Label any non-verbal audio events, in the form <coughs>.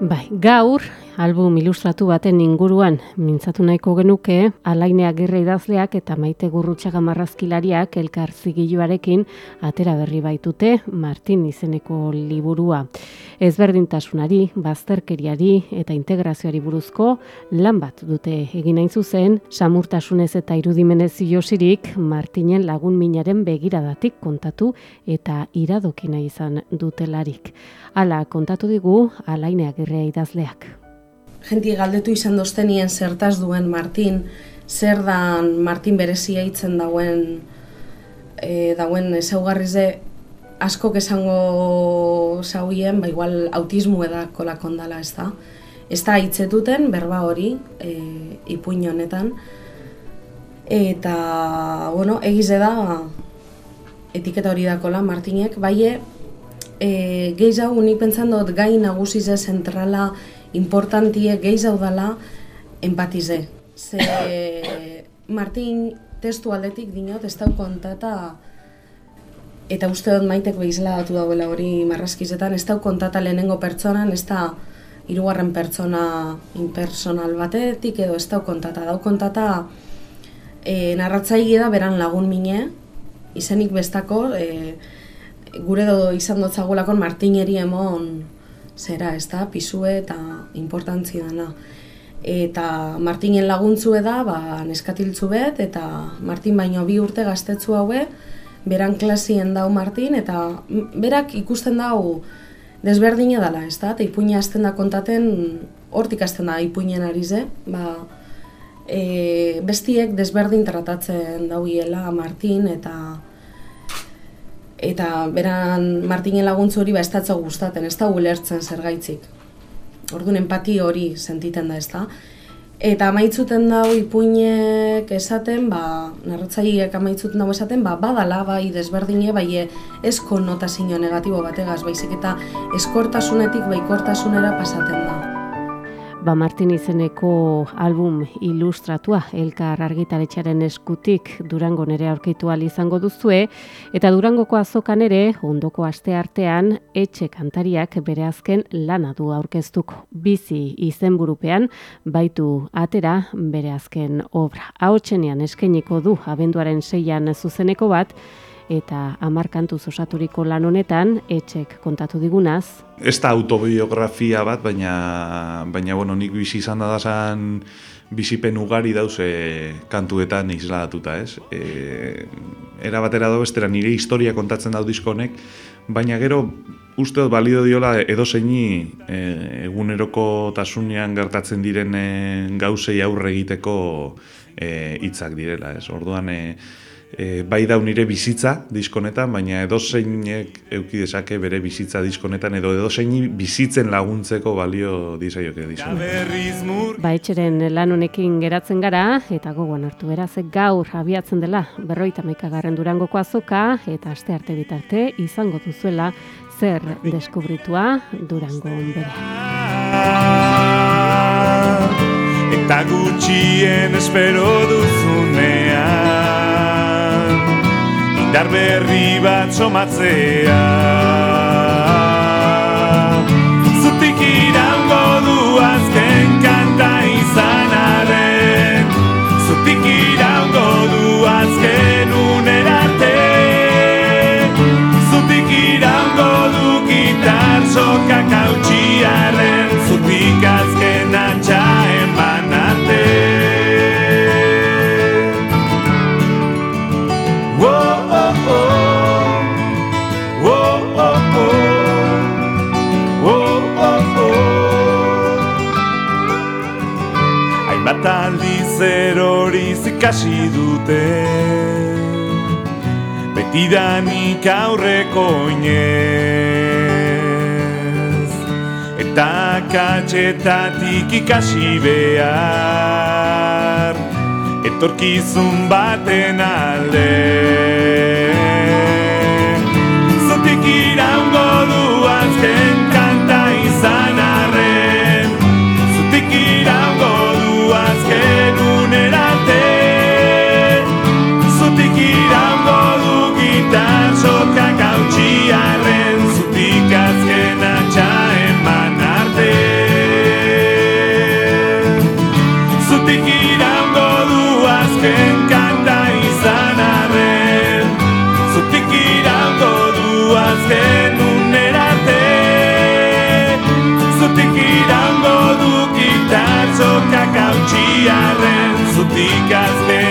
Bai, gaur album ilustratu baten inguruan mintzatu nahiko genuke, alainea gerra idazleak eta maite gurrutxaga marrazkilariak elkar zigiluarekin atera berri baitute Martin izeneko liburua. Ezberdintasunari, bazterkeriari eta integrazioari buruzko lan bat dute egin hain zuzen, samurtasunez eta irudimenez josirik Martinen lagun minaren begiradatik kontatu eta iradokina izan dutelarik. Hala kontatu digu alainea gerra idazleak jenti galdetu izan doztenien zertaz duen Martin, zer dan Martin berezia hitzen dauen e, dauen ezaugarri ze asko esango zauien, ba igual autismo eda kolakondala ez da. Ez da hitzetuten berba hori e, ipuin honetan. Eta, bueno, egize da etiketa hori dakola Martinek, bai e, gehiago nik pentsan dut gai nagusize zentrala importantie gehi zaudala empatize. Ze <coughs> Martin testu aldetik dinot ez dau kontata eta uste dut maitek behizela datu dauela hori marrazkizetan, ez dau kontata lehenengo pertsonan, ez da hirugarren pertsona impersonal batetik edo ez dau kontata. Dau kontata e, narratzaile da beran lagun mine, izenik bestako, e, gure do izan dut zagulakon Martineri emon zera, ez da, pisue eta importantzi dana. Eta Martinen laguntzu da, ba, neskatiltzu bet, eta Martin baino bi urte gaztetzu haue, beran klasien dau Martin, eta berak ikusten dau desberdina dela, ez da, eta ipuina azten da kontaten, hortik azten da ipuinen ari ze, ba, e, bestiek desberdin tratatzen dauiela Martin, eta eta beran Martinen laguntzu hori ba ez datza gustaten, ez da ulertzen zergaitzik. Orduan empati hori sentiten da, ez da. Eta amaitzuten dau ipuinek esaten, ba, narratzaileak amaitzuten dau esaten, ba, badala, bai, desberdine, bai, ez konnotazio negatibo bategaz, baizik eta eskortasunetik baikortasunera pasaten da ba Martin izeneko album ilustratua elkar argitaletxaren eskutik Durango nere aurkitu izango duzue eta Durangoko azokan ere ondoko aste artean etxe kantariak bere azken lana du aurkeztuko. Bizi izenburupean baitu atera bere azken obra. Ahotsenean eskainiko du abenduaren seian zuzeneko bat eta amarkantu osaturiko lan honetan etxek kontatu digunaz. Ez da autobiografia bat, baina, baina bueno, nik bizi izan da dazan bizipen ugari dauze kantuetan izladatuta, ez? E, era batera do bestera nire historia kontatzen dau diskonek, baina gero uste dut balido diola edo zeini e, eguneroko tasunean gertatzen diren e, gauzei aurre egiteko e, hitzak direla, ez? Orduan, e, e, bai da nire bizitza diskonetan, baina edo zeinek euki desake bere bizitza diskonetan, edo edo zein bizitzen laguntzeko balio dizaioke diskonetan. Ba, etxeren lan honekin geratzen gara, eta gogoan hartu berazek gaur abiatzen dela berroita maikagarren durangoko azoka, eta aste arte bitarte izango duzuela zer deskubritua durango bere. Eta gutxien espero duzunean. Indar berri bat somatzea. Zutik irango du azken kanta izanaren. Zutik irango du azken unerarte Zutik irango du gitar sokak hautsiaren zer hori zikasi dute. Betidanik aurreko inez Eta katxetatik ikasi behar. Etorkizun baten alde ikasle